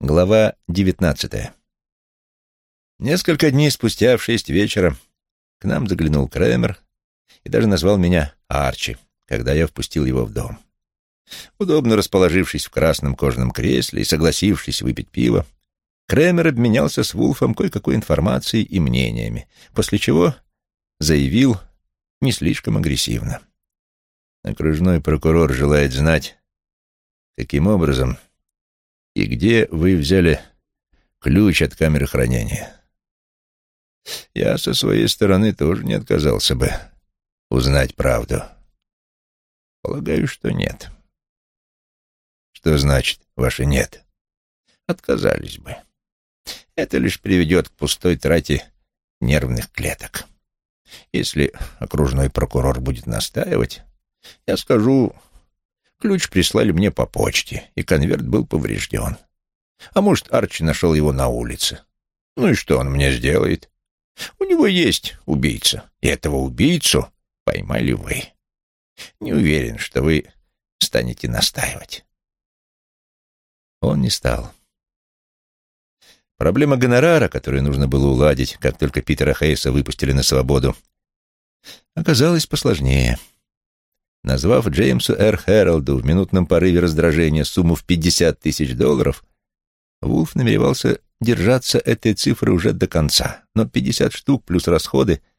Глава девятнадцатая. Несколько дней спустя в шесть вечера к нам заглянул Крэмер и даже назвал меня Арчи, когда я впустил его в дом. Удобно расположившись в красном кожаном кресле и согласившись выпить пиво, Крэмер обменялся с Вулфом кое-какой информацией и мнениями, после чего заявил не слишком агрессивно. Окружной прокурор желает знать, каким образом и где вы взяли ключ от камеры хранения? Я со своей стороны тоже не отказался бы узнать правду. Полагаю, что нет. Что значит ваше «нет»? Отказались бы. Это лишь приведет к пустой трате нервных клеток. Если окружной прокурор будет настаивать, я скажу, Ключ прислали мне по почте, и конверт был поврежден. А может, Арчи нашел его на улице. Ну и что он мне сделает? У него есть убийца, и этого убийцу поймали вы. Не уверен, что вы станете настаивать. Он не стал. Проблема гонорара, которую нужно было уладить, как только Питера Хейса выпустили на свободу, оказалась посложнее. Назвав Джеймсу Р. Хэролду в минутном порыве раздражения сумму в 50 тысяч долларов, Вулф намеревался держаться этой цифры уже до конца, но 50 штук плюс расходы —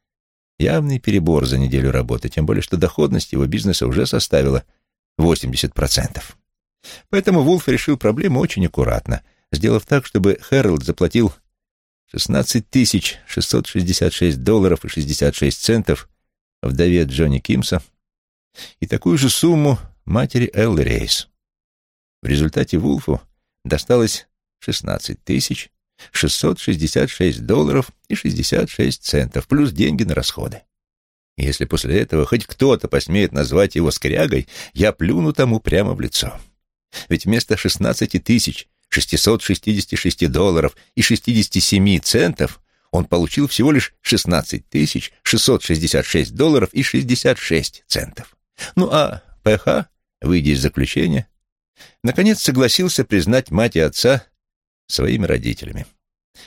явный перебор за неделю работы, тем более что доходность его бизнеса уже составила 80%. Поэтому Вулф решил проблему очень аккуратно, сделав так, чтобы Хэролд заплатил 16 666 долларов и 66 центов вдове Джонни Кимса, и такую же сумму матери Эл Рейс. В результате Вулфу досталось 16 тысяч 666 долларов и 66 центов, плюс деньги на расходы. Если после этого хоть кто-то посмеет назвать его скрягой, я плюну тому прямо в лицо. Ведь вместо 16 тысяч 666 долларов и 67 центов он получил всего лишь 16 тысяч 666 долларов и 66 центов. Ну а ПХ, выйдя из заключения, наконец согласился признать мать и отца своими родителями.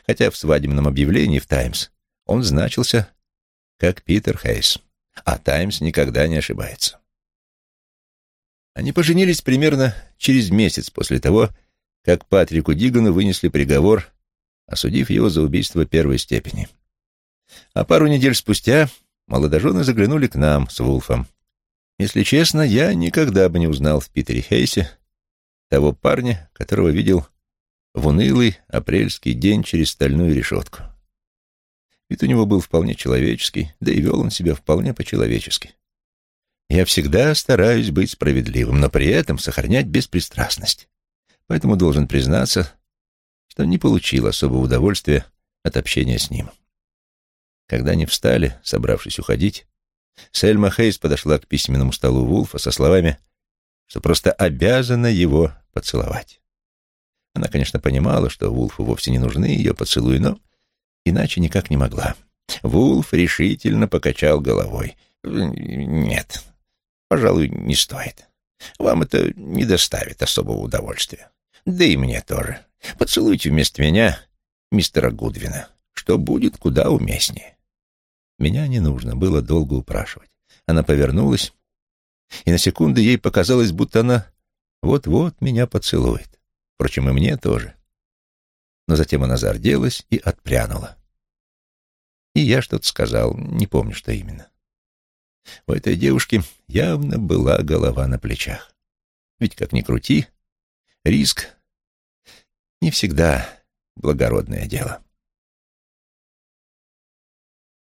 Хотя в свадебном объявлении в «Таймс» он значился как Питер Хейс, а «Таймс» никогда не ошибается. Они поженились примерно через месяц после того, как Патрику Дигану вынесли приговор, осудив его за убийство первой степени. А пару недель спустя молодожены заглянули к нам с Вулфом, если честно, я никогда бы не узнал в Питере Хейсе того парня, которого видел в унылый апрельский день через стальную решетку. Вид у него был вполне человеческий, да и вел он себя вполне по-человечески. Я всегда стараюсь быть справедливым, но при этом сохранять беспристрастность. Поэтому должен признаться, что не получил особого удовольствия от общения с ним. Когда они встали, собравшись уходить, Сельма Хейс подошла к письменному столу Вулфа со словами, что просто обязана его поцеловать. Она, конечно, понимала, что Вулфу вовсе не нужны ее поцелуи, но иначе никак не могла. Вулф решительно покачал головой. «Нет, пожалуй, не стоит. Вам это не доставит особого удовольствия. Да и мне тоже. Поцелуйте вместо меня мистера Гудвина, что будет куда уместнее». Меня не нужно было долго упрашивать. Она повернулась, и на секунду ей показалось, будто она вот-вот меня поцелует. Впрочем, и мне тоже. Но затем она зарделась и отпрянула. И я что-то сказал, не помню, что именно. У этой девушки явно была голова на плечах. Ведь, как ни крути, риск не всегда благородное дело.